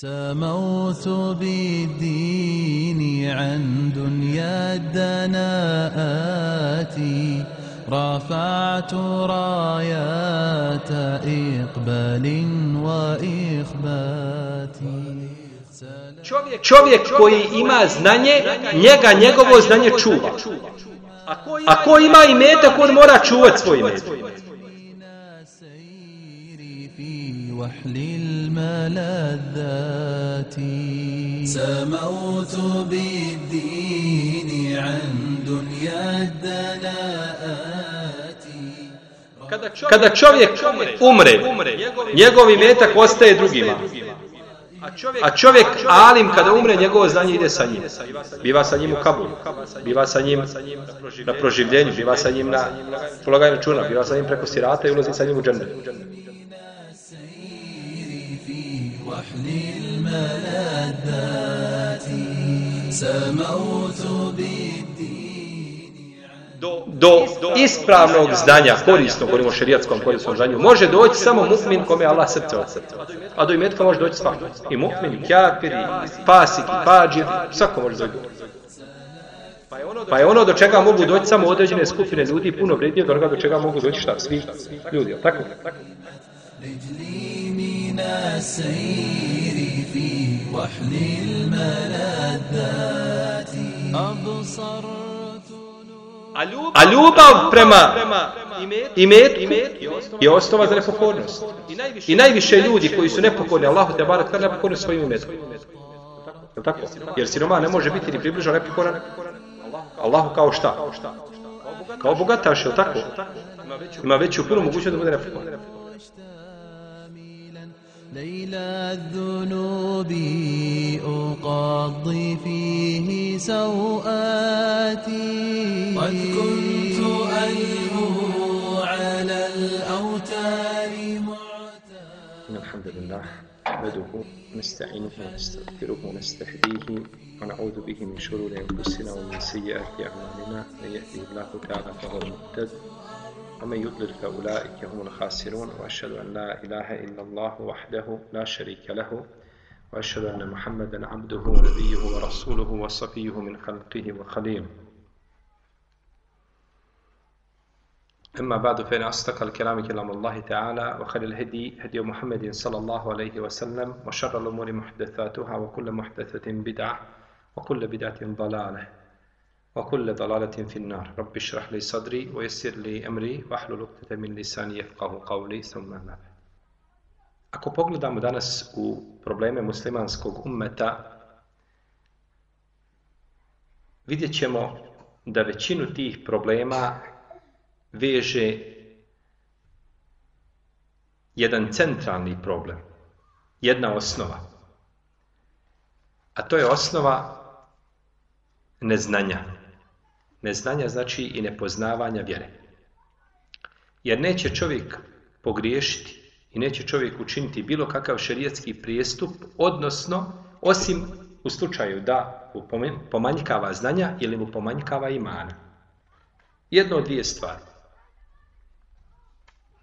سموت بالدين عن دنيا الدناءات رفعت رايات إقبال وإخبات Čovjek koji ima znanje, njega njegovo znanje čuva. A ko ima i metak, on mora čuvati svoj metak. وحل الملذات سموت بالدين عن دنيا الدناءات Kada čovjek umre, njegov imetak ostaje drugima. A čovjek alim kada umre, njegovo znanje ide sa njim. Biva sa njim u kabulu, biva sa njim na proživljenju, biva sa njim na polaganju računa, biva sa njim preko sirata i ulazi sa njim u džennet. الملذات سموت بالدين Do ispravnog znanja, korisnog, govorimo o šerijatskom korisnom znanju, može doći samo mu'min kome je Allah srce od srca. A do imetka može doći svako. I mu'min, i kjafir, i pasik, i pađir, svako može doći. Pa je ono do čega mogu doći samo određene skupine ljudi puno vrednije od onoga do čega mogu doći šta? Svi ljudi, jel tako? رجلي من السير في وحل الملذات أبصرت A ljubav prema imetku je osnova za nepokornost. I najviše ljudi koji su nepokorni, Allahu te barak kada nepokorni svojim imetkom. Jel tako? Jer siroma ne može biti ni približno nepokoran Allahu kao šta? Kao bogataš, jel tako? Ima veću punu mogućnost da bude nepokoran. ليل الذنوب أقضي فيه سوآتي قد كنت ألهو على الأوتار معتاد إن الحمد لله نحمده ونستعينه ونستغفره ونستهديه ونعوذ به من شرور أنفسنا ومن سيئات أعمالنا. من يهده الله تعالى فهو المهتد ومن يضلل فأولئك هم الخاسرون وأشهد أن لا إله إلا الله وحده لا شريك له وأشهد أن محمدا عبده ونبيه ورسوله وصفيه من خلقه وخليله. أما بعد فإن أصدق الكلام كلام الله تعالى وخير الهدي هدي محمد صلى الله عليه وسلم وشر الأمور محدثاتها وكل محدثة بدعة وكل بدعة ضلالة. وكل ضلالة في النار رب اشرح لي صدري ويسر لي أمري واحلل عقدة من لساني يفقه قولي ثم ما بعد Ako pogledamo danas u probleme muslimanskog ummeta, vidjet ćemo da većinu tih problema veže jedan centralni problem, jedna osnova. A to je osnova neznanja. Neznanja znači i nepoznavanja vjere. Jer neće čovjek pogriješiti i neće čovjek učiniti bilo kakav šerijetski prijestup, odnosno, osim u slučaju da mu pomanjkava znanja ili mu pomanjkava imana. Jedno od dvije stvari.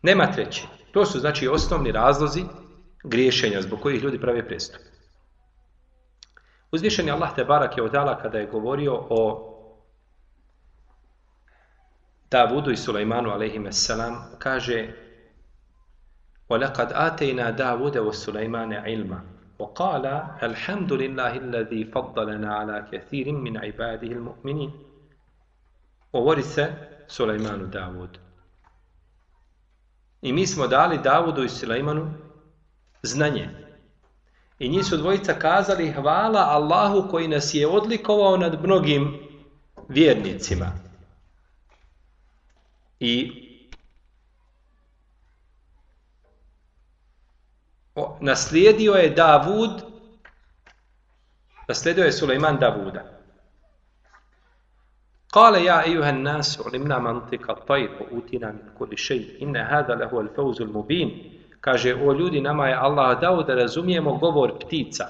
Nema treće. To su znači osnovni razlozi griješenja zbog kojih ljudi prave prijestup. Uzvišen je Allah te barak je odala kada je govorio o Davudu i Sulejmanu alaihim salam kaže وَلَقَدْ آتَيْنَا دَاوُدَ وَسُلَيْمَانَ عِلْمًا وقال الحمد لله الذي فضلنا على كثير من عباده المؤمنين وورث سليمان داود I mi smo dali Davudu i Sulejmanu znanje. I njih su dvojica kazali hvala Allahu koji nas je odlikovao nad mnogim vjernicima. I o, naslijedio je Davud, naslijedio je Sulejman Davuda. قال يا أيها الناس علمنا منطق الطير وأوتينا من كل شيء إن هذا له الفوز المبين kaže o ljudi nama je Allah dao da razumijemo govor ptica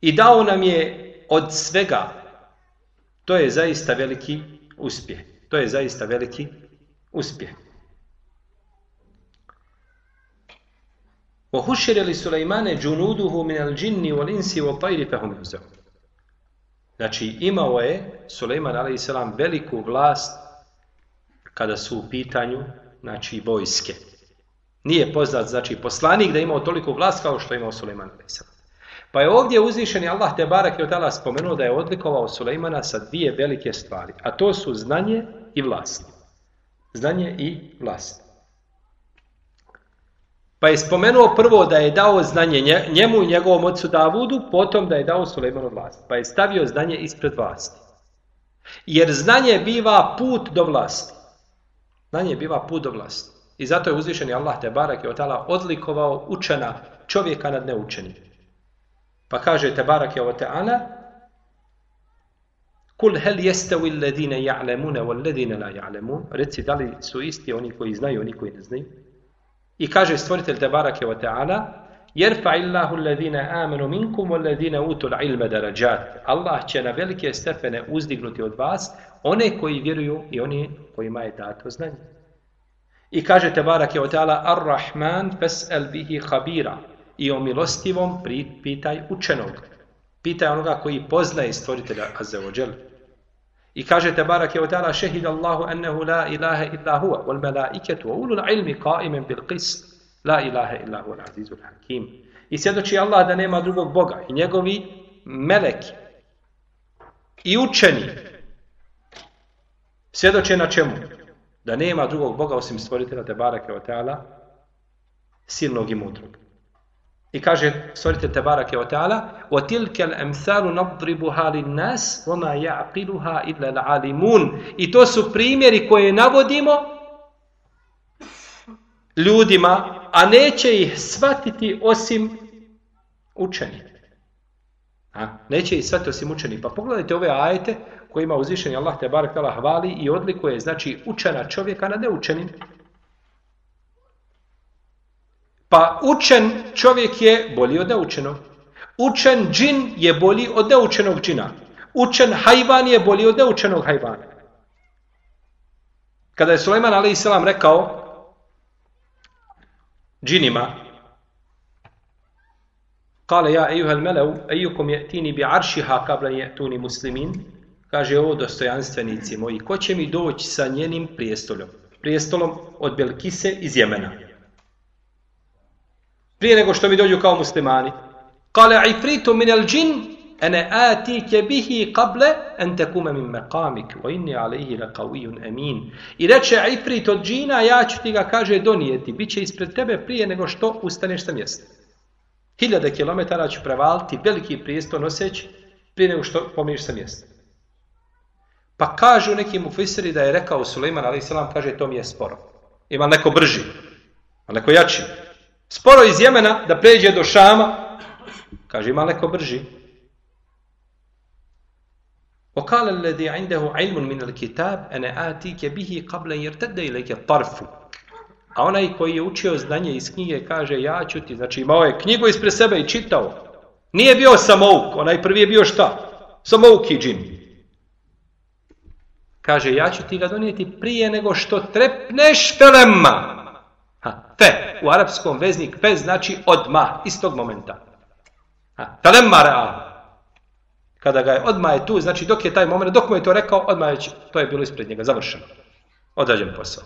i dao nam je od svega to je zaista veliki uspjeh to je zaista veliki uspjeh وَهُشِرَ لِسُلَيْمَانَ جُنُودُهُ مِنَ الْجِنِّ وَالْإِنسِ وَالطَيْرِ فَهُمْ يُزَعُونَ Znači, imao je Suleiman a.s. veliku vlast kada su u pitanju znači, vojske. Nije poznat, znači, poslanik da je imao toliko vlast kao što je imao Suleiman a.s. Pa je ovdje uzvišeni Allah te barak je od spomenuo da je odlikovao Sulejmana sa dvije velike stvari, a to su znanje i vlast. Znanje i vlast. Pa je spomenuo prvo da je dao znanje njemu i njegovom ocu Davudu, potom da je dao Sulejmanu vlast. Pa je stavio znanje ispred vlasti. Jer znanje biva put do vlasti. Znanje biva put do vlasti. I zato je uzvišeni Allah te barak je odlikovao učena čovjeka nad neučenim. Pa kaže te barak je ta'ala Kul hel jestavi alladine ja'lemune wal ladine la ja'lemun Reci da li su isti oni koji znaju oni koji ne znaju. I kaže stvoritelj te barak je ta'ala Jerfa illahu alladine amenu minkum wal ladine utul ilme darajat. Allah će na velike stepene uzdignuti od vas one koji vjeruju i oni kojima je dato znanje. I kaže te barak je ta'ala Ar-Rahman fas'al bihi khabira i o milostivom pitaj učenog. Pitaj onoga koji poznaje stvoritelja Azzeođel. I kažete barak je ta'ala šehid Allahu ennehu la ilaha illa huwa wal malaiketu wa ulul ilmi qaimen bil qist la ilaha illa huwa azizul hakim. I svjedoči Allah da nema drugog Boga i njegovi meleki i učeni svjedoče na čemu? Da nema drugog Boga osim stvoritelja te barake o ta'ala silnog i mudrog. I kaže stvoritelj Tebarake o Teala وَتِلْكَ الْأَمْثَالُ نَضْرِبُهَا لِلنَّاسِ وَمَا يَعْقِلُهَا إِلَّا الْعَالِمُونَ I to su primjeri koje navodimo ljudima, a neće ih shvatiti osim učeni. A, neće ih shvatiti osim učeni. Pa pogledajte ove ajete kojima uzvišeni Allah te barak hvali i odlikuje, znači učena čovjeka nad neučenim. Pa učen čovjek je bolji od neučenog. Učen džin je bolji od neučenog džina. Učen hajvan je bolji od neučenog hajvana. Kada je Sulejman a.s. rekao džinima Kale ja ejuhel melev ejukom je tini bi aršiha kabla je tuni muslimin kaže ovo dostojanstvenici moji ko će mi doći sa njenim prijestolom prijestolom od Belkise iz Jemena prije nego što mi dođu kao muslimani. Kale ifritu min al džin, ene atike bihi kable en tekume min meqamik, wa inni alaihi la qawiyun amin. I reče ifrit od džina, ja ću ti ga, kaže, donijeti, bit će ispred tebe prije nego što ustaneš sa mjesta. Hiljade kilometara ću prevaliti veliki prijesto noseći prije nego što pomiriš sa mjesta. Pa kažu neki mufisiri da je rekao Suleiman, ali kaže, to mi je sporo. Ima neko brži, a neko jači. Sporo iz Jemena da pređe do Šama, kaže ima neko brži. وقال الذي عنده علم من الكتاب أنا آتيك به قبل أن يرتد إليك الطرف A onaj koji je učio znanje iz knjige kaže ja ću ti, znači imao je knjigu ispred sebe i čitao. Nije bio samouk, onaj prvi je bio šta? Samouki džin. Kaže ja ću ti ga donijeti prije nego što trepneš pelema. Ha, fe, u arapskom veznik znači odmah, istog momenta. Ha, talemma Kada ga je odmah je tu, znači dok je taj moment, dok mu je to rekao, odmah je, to je bilo ispred njega, završeno. Odrađen posao.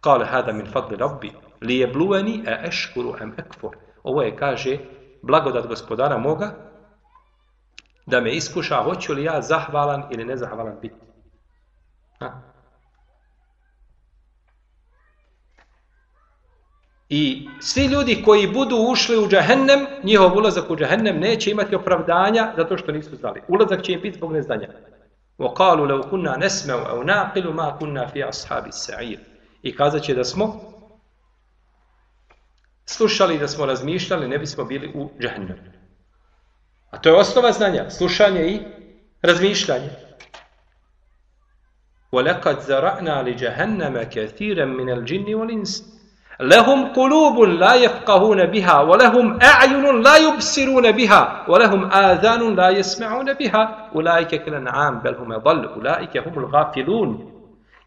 Kale hada min fadli rabbi, li je blueni e eškuru em ekfor. Ovo je, kaže, blagodat gospodara moga, da me iskuša, hoću li ja zahvalan ili nezahvalan biti. Ha? I svi ljudi koji budu ušli u džahennem, njihov ulazak u džahennem neće imati opravdanja zato što nisu znali. Ulazak će im biti zbog neznanja. وَقَالُوا لَوْ كُنَّا نَسْمَوْ أَوْ نَاقِلُ مَا كُنَّا فِي أَصْحَابِ السَّعِيرِ I kazat će da smo slušali, da smo razmišljali, ne bismo bili u džahennemu. A to je osnova znanja, slušanje i razmišljanje. وَلَقَدْ زَرَعْنَا لِجَهَنَّمَ كَثِيرًا مِنَ الْجِنِّ وَالْإِنسِ Lehum kulubun la jefkahune biha, wa lehum a'junun la yubsirune biha, wa lehum adhanun la jesme'une biha, ulajke kelen am, bel hume dal, ulajke humul gafilun.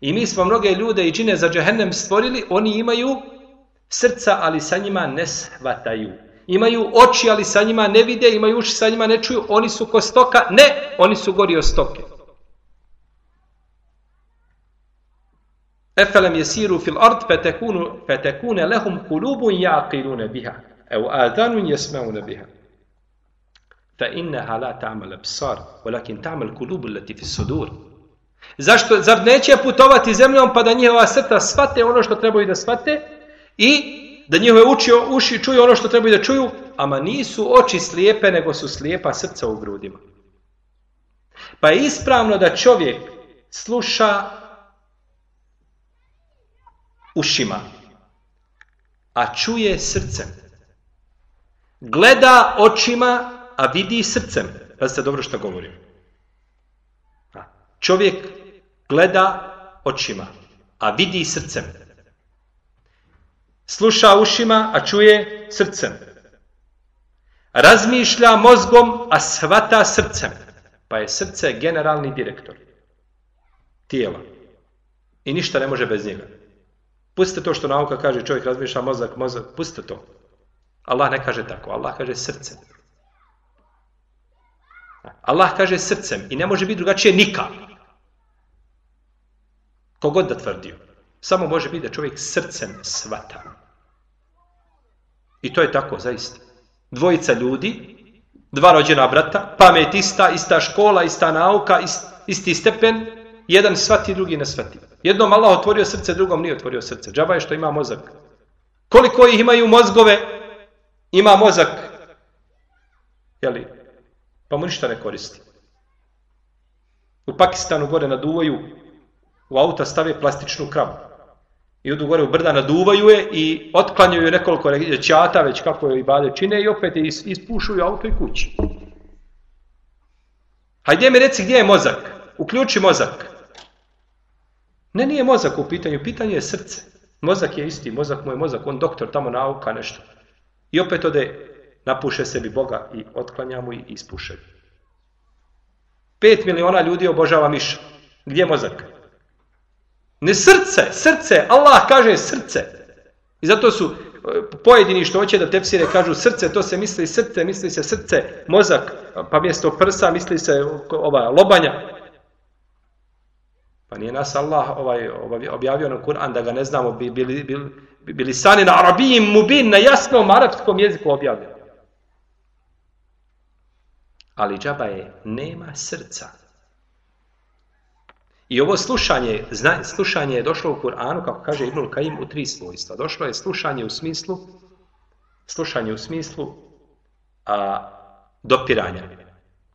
I mi smo mnoge ljude i čine za džehennem stvorili, oni imaju srca, ali sa njima ne shvataju. Imaju oči, ali sa njima ne vide, imaju uši, sa njima ne čuju, oni su ko stoka, ne, oni su gori od stoke. Efelem jesiru fil ard fetekunu, fetekune lehum kulubun jaqilune biha, evo adanun jesmeune biha. Fa inneha la ta'mal absar, walakin ta'mal kulubu leti fi sudur. Zašto, zar neće putovati zemljom pa da njihova srca shvate ono što trebaju da shvate i da njihove uči, uši čuju ono što trebaju da čuju, ama nisu oči slijepe, nego su slijepa srca u grudima. Pa je ispravno da čovjek sluša ušima, a čuje srcem. Gleda očima, a vidi srcem. Pazite dobro što govorim. Čovjek gleda očima, a vidi srcem. Sluša ušima, a čuje srcem. Razmišlja mozgom, a shvata srcem. Pa je srce generalni direktor tijela. I ništa ne može bez njega. Pustite to što nauka kaže, čovjek razmišlja mozak, mozak, pustite to. Allah ne kaže tako, Allah kaže srcem. Allah kaže srcem i ne može biti drugačije nikad. Kogod da tvrdio. Samo može biti da čovjek srcem svata. I to je tako, zaista. Dvojica ljudi, dva rođena brata, pamet ista, ista škola, ista nauka, isti stepen, jedan svati, drugi ne svati. Jednom Allah otvorio srce, drugom nije otvorio srce. Džaba je što ima mozak. Koliko ih imaju mozgove, ima mozak. Jeli? Pa mu ništa ne koristi. U Pakistanu gore naduvaju, u auta stave plastičnu kravu. I odu gore u brda, naduvaju je i otklanjaju nekoliko čata, već kako je i bade čine, i opet ispušuju auto i kući. Hajde mi reci gdje je mozak. Uključi mozak. Ne, nije mozak u pitanju, pitanje je srce. Mozak je isti, mozak mu je mozak, on doktor, tamo nauka, nešto. I opet ode, napuše sebi Boga i otklanja mu i ispuše. Pet miliona ljudi obožava miša. Gdje je mozak? Ne srce, srce, Allah kaže srce. I zato su pojedini što hoće da tefsire kažu srce, to se misli srce, misli se srce, mozak, pa mjesto prsa misli se ova lobanja. Pa nije nas Allah ovaj, objavio na Kur'an da ga ne znamo, bi, bili, bili, bili sani na arabijim mubin, na jasnom arapskom jeziku objavio. Ali džaba je, nema srca. I ovo slušanje, zna, slušanje je došlo u Kur'anu, kako kaže Ibnul Kajim, u tri svojstva. Došlo je slušanje u smislu, slušanje u smislu a, dopiranja.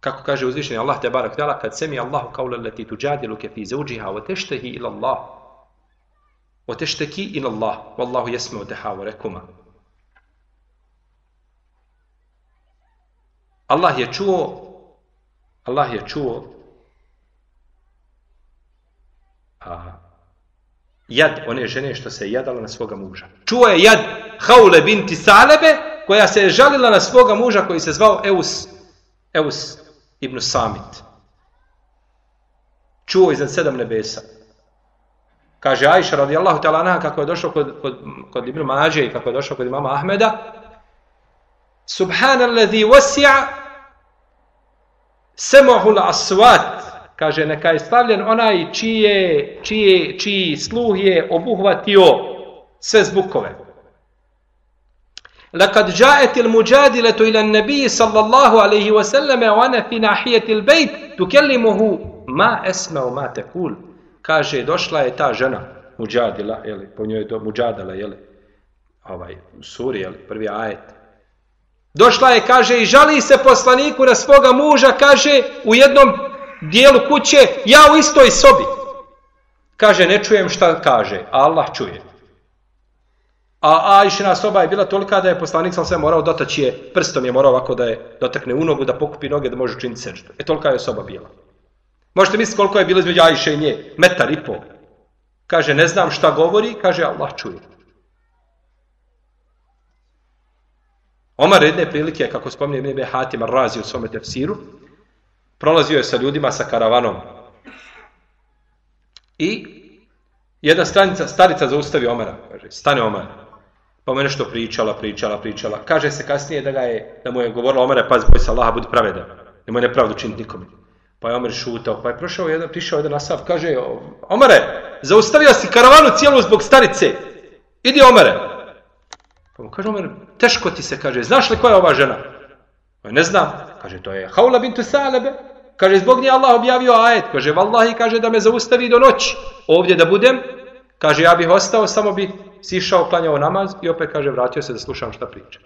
Kako kaže uzvišeni Allah te barak dala, kad semi Allahu kaula leti tuđadilu ke fi zauđiha, wa teštehi ila Allah, wa tešteki ila Allah, wallahu jesme o rekuma. Allah je čuo, Allah je čuo a, jad one žene što se jadala na svoga muža. Čuo je jad Haule binti Salebe, koja se je žalila na svoga muža koji se zvao Eus, Eus ibn Samit. Čuo iznad sedam nebesa. Kaže Ajša radijallahu ta'ala kako je došao kod, kod, kod Ibn Mađe i kako je došao kod imama Ahmeda. Subhanalladhi wasi'a semohul aswat. Kaže neka je stavljen onaj čije, čije, čiji sluh je obuhvatio sve zvukove. Lekad džaetil muđadiletu ila nebiji sallallahu alaihi wasallame wa ana fi nahijetil bejt tukellimuhu ma esmeo ma tekul. Kaže, došla je ta žena, muđadila, jeli, po njoj je to muđadala, jeli, ovaj, suri, jeli, prvi ajet. Došla je, kaže, i žali se poslaniku na svoga muža, kaže, u jednom dijelu kuće, ja u istoj sobi. Kaže, ne čujem šta kaže, Allah čuje. A Ajšina soba je bila tolika da je poslanik sam morao dotaći je, prstom je morao ovako da je dotakne u nogu, da pokupi noge, da može učiniti seždu. E tolika je soba bila. Možete misliti koliko je bilo između Ajše i nje? Metar i pol. Kaže, ne znam šta govori, kaže, Allah čuje. Omar jedne prilike, kako spominje Ibn Hatim razi u svome tefsiru, prolazio je sa ljudima sa karavanom. I jedna stanica, starica zaustavi Omara. Kaže, stane Omar. Pa mu je nešto pričala, pričala, pričala. Kaže se kasnije da ga je, da mu je govorila Omere, pazi, boj se Allaha, budi pravedan. Nemoj nepravdu činiti nikome. Pa je Omer šutao, pa je prošao jedan, prišao jedan asav, kaže, Omere, zaustavio si karavanu cijelu zbog starice. Idi Omere. Pa mu kaže Omer, teško ti se, kaže, znaš li koja je ova žena? Pa ne znam. Kaže, to je Haula bintu Salebe. Kaže, zbog nje Allah objavio ajet. Kaže, vallahi, kaže, da me zaustavi do noći. Ovdje da budem. Kaže, ja bih ostao, samo bi sišao, klanjao namaz i opet, kaže, vratio se da slušam šta priča.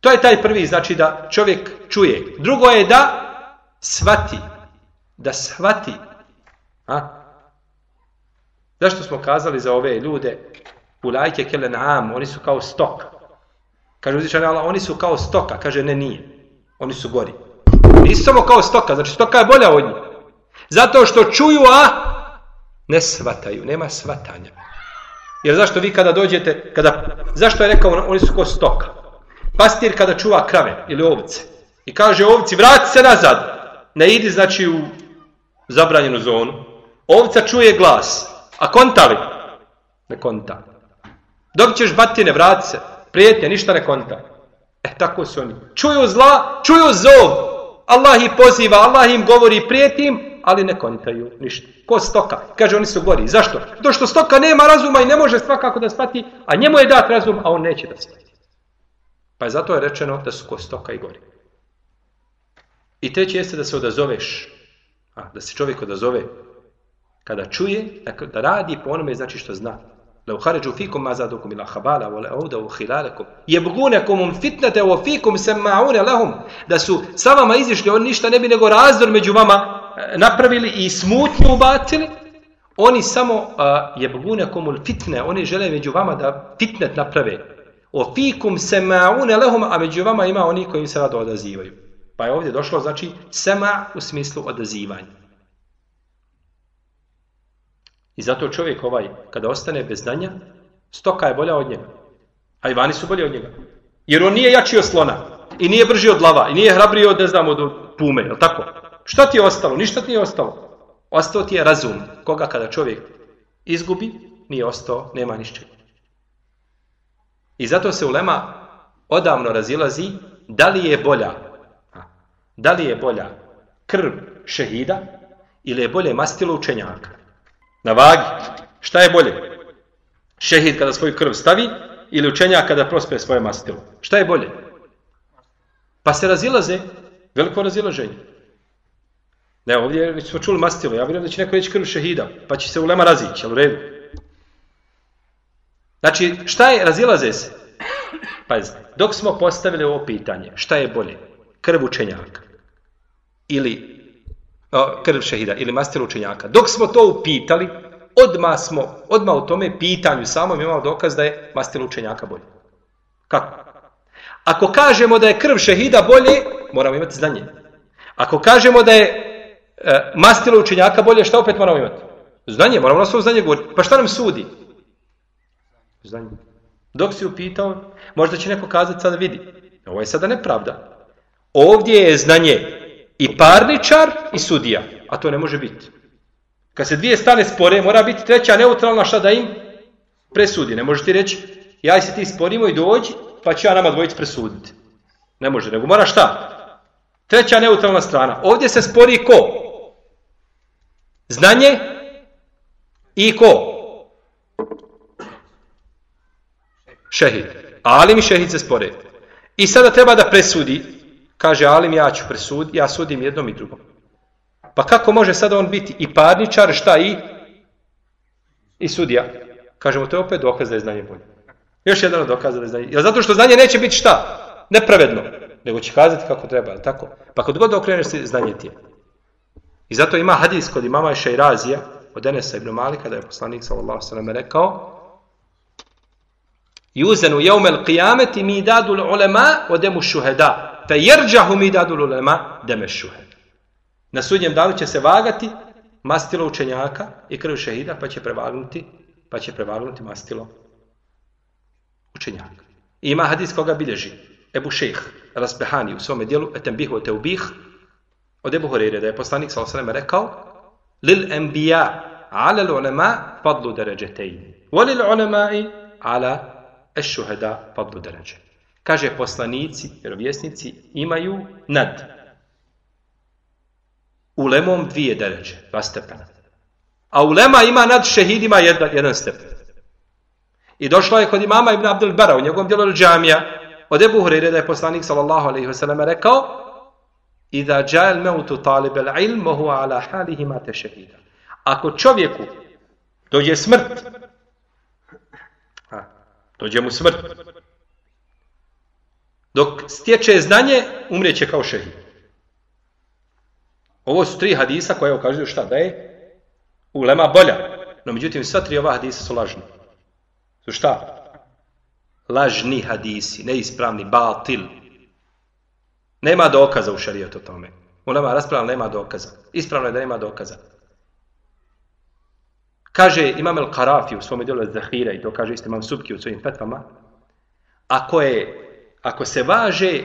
To je taj prvi, znači da čovjek čuje. Drugo je da svati. Da svati. A? Zašto smo kazali za ove ljude u lajke oni su kao stok. Kaže uzvišan Allah, oni su kao stoka. Kaže, ne, nije. Oni su gori. Nisu samo kao stoka, znači stoka je bolja od njih. Zato što čuju, a ne svataju, nema svatanja. Jer zašto vi kada dođete, kada, zašto je rekao, oni su kao stoka. Pastir kada čuva krave ili ovce i kaže ovci, vrati se nazad, ne idi znači u zabranjenu zonu. Ovca čuje glas, a konta li? Ne konta. Dobit ćeš batine, vrati se. Prijetnje, ništa ne konta. E, tako su oni. Čuju zla, čuju zov. Allah ih poziva, Allah im govori prijetim, ali ne kontaju ništa. Ko stoka? Kaže, oni su gori. Zašto? To što stoka nema razuma i ne može svakako da spati, a njemu je dat razum, a on neće da spati. Pa je zato je rečeno da su ko stoka i gori. I treće jeste da se odazoveš. A, da se čovjek odazove kada čuje, da radi po onome znači što zna. لو خرجوا فيكم ما زادوكم إلا خبالا ولا أودوا خلالكم يبغونكم فتنة وفيكم سماعون لهم da su sa vama izišli oni ništa ne bi nego razdor među vama napravili i smutnju ubacili oni samo uh, jebgunekumul fitne oni žele među vama da fitnet naprave o fikum semaune lehum a među vama ima oni koji se rado odazivaju pa je ovdje došlo znači sema u smislu odazivanja I zato čovjek ovaj, kada ostane bez znanja, stoka je bolja od njega. A i vani su bolji od njega. Jer on nije jači od slona. I nije brži od lava. I nije hrabriji od, ne znam, od pume. Je tako? Šta ti je ostalo? Ništa ti je ostalo. Ostao ti je razum. Koga kada čovjek izgubi, nije ostao, nema ništa. I zato se ulema odavno razilazi da li je bolja da li je bolja krv šehida ili je bolje mastilo učenjaka. Na vagi. Šta je bolje? Šehid kada svoju krv stavi ili učenjak kada prospe svoje mastilo? Šta je bolje? Pa se razilaze, veliko razilaženje. Ne, ovdje već smo čuli mastilo, ja vjerujem da će neko reći krv šehida, pa će se ulema razići, ali u redu. Znači, šta je, razilaze se? Pazite, dok smo postavili ovo pitanje, šta je bolje? Krv učenjaka ili krv šehida ili mastel učenjaka. Dok smo to upitali, odma smo, odma u tome pitanju samom imamo dokaz da je mastel učenjaka bolje. Kako? Ako kažemo da je krv šehida bolje, moramo imati znanje. Ako kažemo da je e, mastel učenjaka bolje, šta opet moramo imati? Znanje, moramo na svoj znanje govoriti. Pa šta nam sudi? Znanje. Dok si upitao, možda će neko kazati sada vidi. Ovo je sada nepravda. Ovdje je znanje i parničar i sudija. A to ne može biti. Kad se dvije stane spore, mora biti treća neutralna šta da im presudi. Ne može ti reći, ja se ti sporimo i dođi, pa ću ja nama dvojici presuditi. Ne može, nego mora šta? Treća neutralna strana. Ovdje se spori ko? Znanje i ko? Šehid. Ali mi šehid se spore. I sada treba da presudi Kaže Alim, ja ću presud, ja sudim jednom i drugom. Pa kako može sada on biti i parničar, šta i? I sudija. Kažemo, to je opet dokaz da je znanje bolje. Još jedan od dokaza da je znanje. Jer zato što znanje neće biti šta? Nepravedno. Nego će kazati kako treba, tako? Pa kod god okreneš se, znanje ti je. I zato ima hadis kod imama Šeirazija, od Enesa ibn Malika, da je poslanik sallallahu sallam rekao, Juzenu jeumel qiyameti mi dadu ulema odemu šuheda fe jerđahu mi dadul ulema demešuhe. Na sudnjem danu će se vagati mastilo učenjaka i krv šehida, pa će prevagnuti, pa će prevagnuti mastilo učenjaka. I ima hadis koga bilježi Ebu Šejh Rasbehani u svome dijelu etem bihu te ubih od Ebu Horeire da je poslanik sa osreme rekao lil enbija ala l'ulema fadlu deređetejni. Voli l'ulemai ala ešuheda fadlu deređe. Kaže poslanici, vjerovjesnici, imaju nad ulemom dvije deređe, dva stepena. A ulema ima nad šehidima jedan, jedan stepen. I došla je kod imama Ibn Abdul Bara u njegovom djelu džamija od Ebu Hureyre da je poslanik sallallahu alaihi wasallam rekao Iza džajal meutu talib al ilm ala halihi mate šehida. Ako čovjeku dođe smrt, a, dođe mu smrt, dok stječe znanje, umrijeće kao šehid. Ovo su tri hadisa koje ukazuju šta da je ulema bolja. No međutim, sva tri ova hadisa su lažni. Su šta? Lažni hadisi, neispravni, batil. Nema dokaza u šarijetu tome. Ulema raspravlja, nema dokaza. Ispravno je da nema dokaza. Kaže Imam El Karafi u svom dijelu Zahira i to kaže isto Imam Subki u svojim fetvama. Ako, je, ako se važe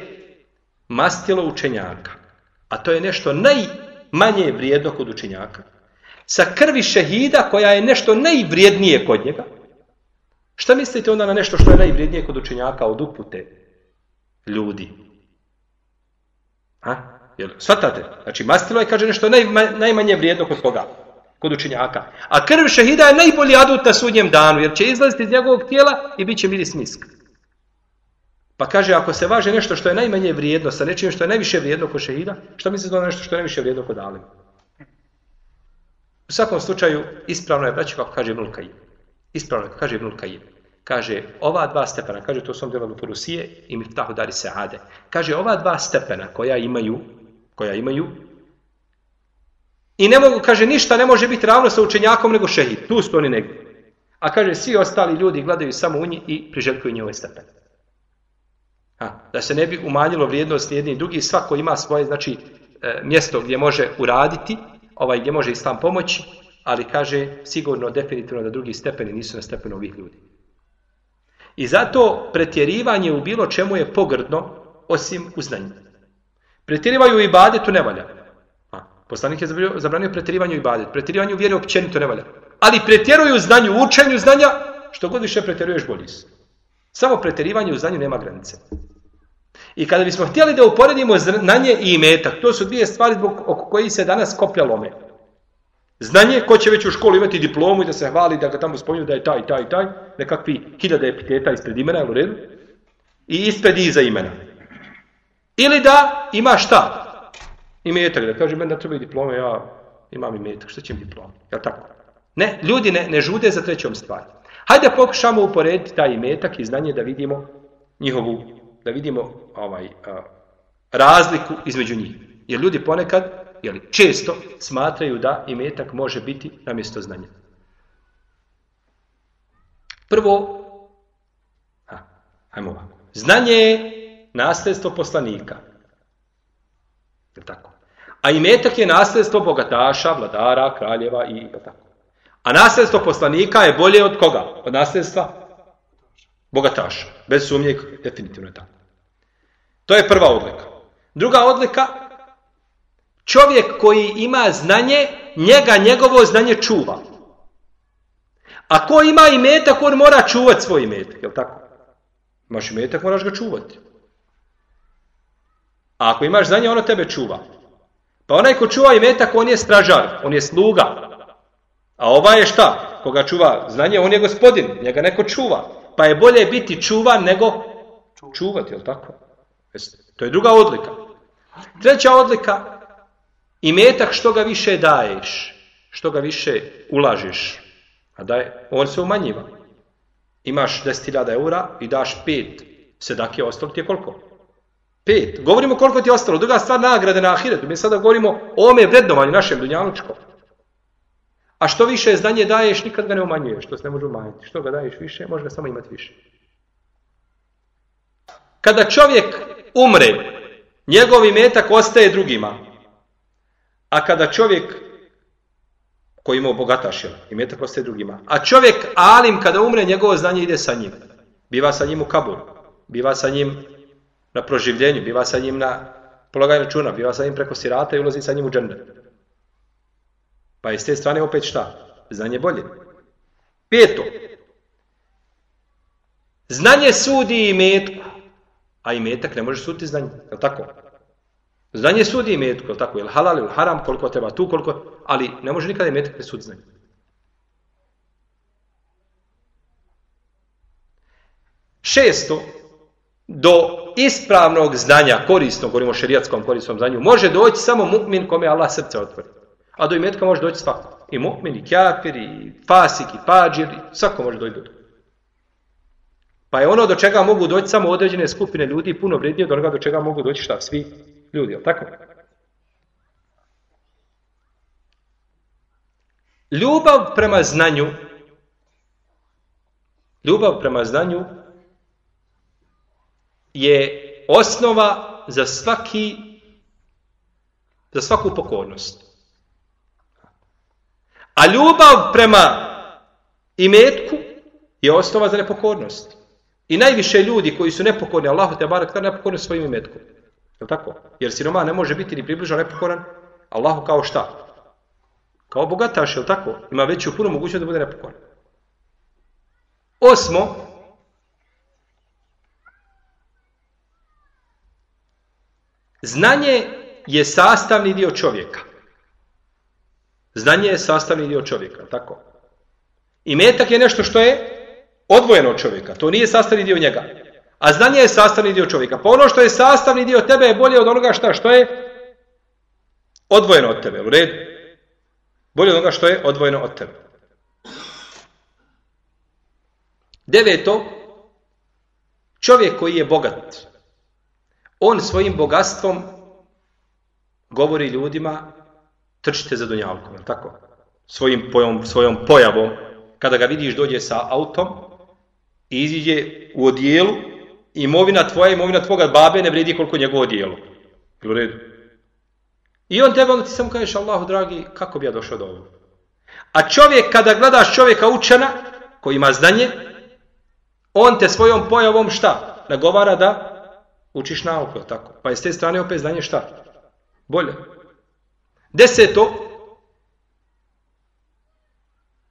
mastilo učenjaka, a to je nešto najmanje vrijedno kod učenjaka, sa krvi šehida koja je nešto najvrijednije kod njega, šta mislite onda na nešto što je najvrijednije kod učenjaka od upute ljudi? A? Jel, shvatate? Znači, mastilo je, kaže, nešto naj, najmanje vrijedno kod koga? Kod učenjaka. A krv šehida je najbolji adut na sudnjem danu, jer će izlaziti iz njegovog tijela i bit će miris misk. Pa kaže, ako se važe nešto što je najmanje vrijedno sa nečim što je najviše vrijedno kod šehida, šta mislite na nešto što je najviše vrijedno kod alima? U svakom slučaju, ispravno je, braći, kako kaže Ibnul. Ispravno je, kaže Ibnul Kajim. Kaže, ova dva stepena, kaže to sam djelo Porusije i Miftahu Dari Seade. Kaže, ova dva stepena koja imaju, koja imaju, i ne mogu, kaže, ništa ne može biti ravno sa učenjakom nego šehid. Tu su oni negdje. A kaže, svi ostali ljudi gledaju samo u njih i priželjkuju njove stepene. Ha, da se ne bi umanjilo vrijednost jedni i drugi, svako ima svoje, znači, e, mjesto gdje može uraditi, ovaj gdje može islam pomoći, ali kaže sigurno, definitivno da drugi stepeni nisu na stepenu ovih ljudi. I zato pretjerivanje u bilo čemu je pogrdno, osim u znanju. Pretjerivaju u ibadetu ne valja. A, poslanik je zabranio pretjerivanje u ibadetu. Pretjerivanje u vjeri općenito ne valja. Ali pretjeruju znanju, učenju znanja, što god više pretjeruješ bolji si. Samo pretjerivanje u znanju nema granice. I kada bismo htjeli da uporedimo znanje i imetak, to su dvije stvari zbog oko koji se danas koplja lome. Znanje, ko će već u školi imati diplomu i da se hvali, da ga tamo spominju da je taj, taj, taj, nekakvi hiljade epiteta ispred imena, u redu? I ispred iza imena. Ili da ima šta? Imetak, da kaže, meni treba diplome, ja imam imetak, što će mi diplom? Jel tako? Ne, ljudi ne, ne žude za trećom stvari. Hajde pokušamo uporediti taj imetak i znanje da vidimo njihovu, da vidimo ovaj, a, razliku između njih. Jer ljudi ponekad, jeli, često smatraju da imetak može biti namjesto znanja. Prvo, a, ajmo ovako, znanje je nasljedstvo poslanika. Je tako? A imetak je nasljedstvo bogataša, vladara, kraljeva i je tako. A nasljedstvo poslanika je bolje od koga? Od nasljedstva bogataša. Bez sumnje, definitivno je tako. To je prva odlika. Druga odlika, čovjek koji ima znanje, njega njegovo znanje čuva. A ko ima imetak, on mora čuvati svoj imetak, je tako? Imaš imetak, moraš ga čuvati. A ako imaš znanje, ono tebe čuva. Pa onaj ko čuva imetak, on je stražar, on je sluga. A ova je šta? Koga čuva znanje, on je gospodin, njega neko čuva. Pa je bolje biti čuvan nego čuvati, je tako? To je druga odlika. Treća odlika, imetak što ga više daješ, što ga više ulažeš, a daj, on se umanjiva. Imaš 10.000 eura i daš pet sedake, ostalo ti je koliko? Pet. Govorimo koliko ti je ostalo. Druga stvar nagrade na ahiretu. Mi sada govorimo o ome vrednovanju našem dunjalučkom. A što više znanje daješ, nikad ga ne umanjuješ. To se ne može umanjiti. Što ga daješ više, može ga samo imati više. Kada čovjek umre, njegov imetak ostaje drugima. A kada čovjek koji ima bogataš, imetak ostaje drugima. A čovjek alim kada umre, njegovo znanje ide sa njim. Biva sa njim u kabur. Biva sa njim na proživljenju, biva sa njim na polaganju računa, biva sa njim preko sirata i ulazi sa njim u džennet. Pa je s te strane opet šta? Znanje bolje. Peto. Znanje sudi i metku, a i metak ne može suditi znanje, je tako? Znanje sudi i metku, je tako? Je halal ili haram, koliko treba tu, koliko, ali ne može nikada i metak ne suditi znanje. Šesto, do ispravnog znanja, korisnog, govorimo o šerijatskom korisnom znanju, može doći samo mu'min kome Allah srce otvori. A do imetka može doći svako. I mu'min, i kjafir, i fasik, i pađir, i svako može doći do toga. Pa je ono do čega mogu doći samo određene skupine ljudi puno vrednije od onoga do čega mogu doći šta svi ljudi, jel tako? Ljubav prema znanju ljubav prema znanju je osnova za svaki za svaku pokornost. A ljubav prema imetku je osnova za nepokornost. I najviše ljudi koji su nepokorni Allahu te barek nepokorni svojim imetkom. Je tako? Jer siroma ne može biti ni približno nepokoran Allahu kao šta? Kao bogataš, je tako? Ima veću puno mogućnost da bude nepokoran. Osmo, Znanje je sastavni dio čovjeka. Znanje je sastavni dio čovjeka, tako? I metak je nešto što je odvojeno od čovjeka. To nije sastavni dio njega. A znanje je sastavni dio čovjeka. Pa ono što je sastavni dio tebe je bolje od onoga šta, što je odvojeno od tebe. U? Bolje od onoga što je odvojeno od tebe. Deveto, čovjek koji je bogat, on svojim bogatstvom govori ljudima trčite za Dunjalkom, je tako? Svojim pojom, svojom pojavom, kada ga vidiš dođe sa autom i iziđe u odijelu, imovina tvoja, imovina tvoga babe ne vredi koliko njegovo odijelo. U redu. I on tebe ti samo kažeš, Allahu dragi, kako bi ja došao do ovoga? A čovjek, kada gledaš čovjeka učena, koji ima znanje, on te svojom pojavom šta? Nagovara da učiš nauku, tako? Pa je s te strane opet znanje šta? Bolje. Deseto,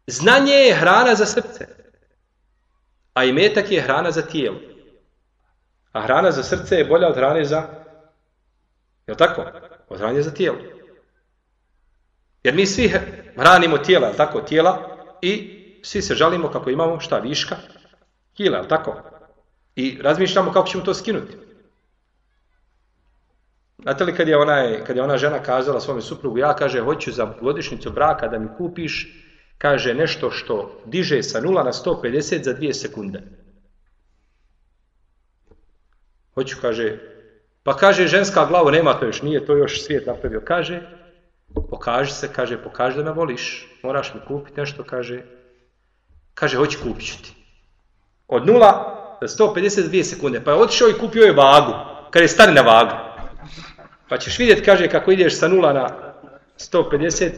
znanje je hrana za srce, a i metak je hrana za tijelo. A hrana za srce je bolja od hrane za, je tako? Od hrane za tijelo. Jer mi svi hranimo tijela, tako, tijela i svi se žalimo kako imamo šta, viška, kila, tako? I razmišljamo kako ćemo to skinuti. Znate li kad je, onaj, kad je ona žena kazala svome suprugu, ja kaže, hoću za godišnicu braka da mi kupiš, kaže, nešto što diže sa 0 na 150 za dvije sekunde. Hoću, kaže, pa kaže, ženska glavu nema to još, nije to još svijet napravio. Kaže, pokaži se, kaže, pokaži da me voliš, moraš mi kupiti nešto, kaže, kaže, hoću kupit ću ti. Od 0 na 152 sekunde, pa je otišao i kupio je vagu, kad je stani na vagu. Pa ćeš vidjeti, kaže, kako ideš sa nula na 150.